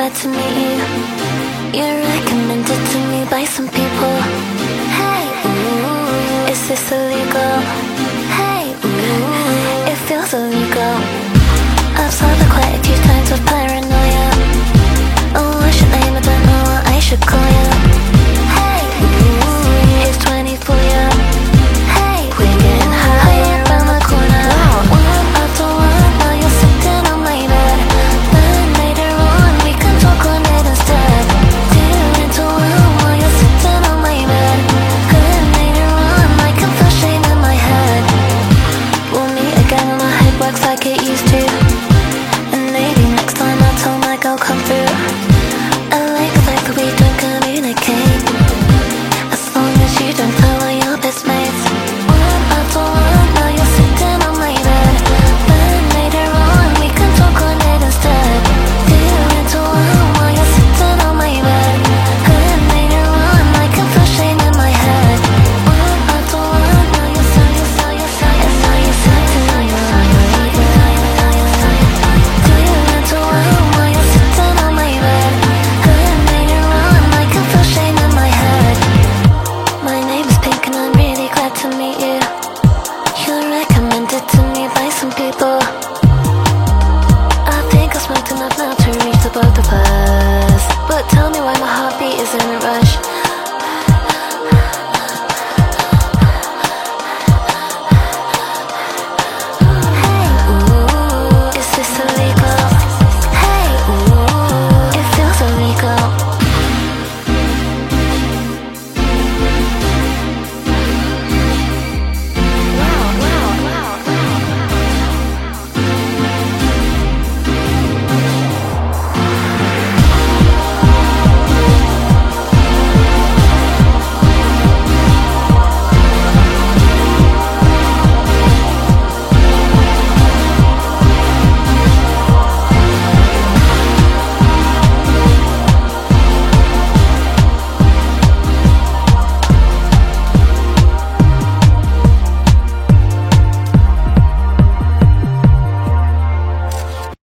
glad to you. You're recommended to me by some people. Hey, is this illegal? looks like it used to. And maybe next time I'll tell my girl come through. why my heartbeat is in a rush.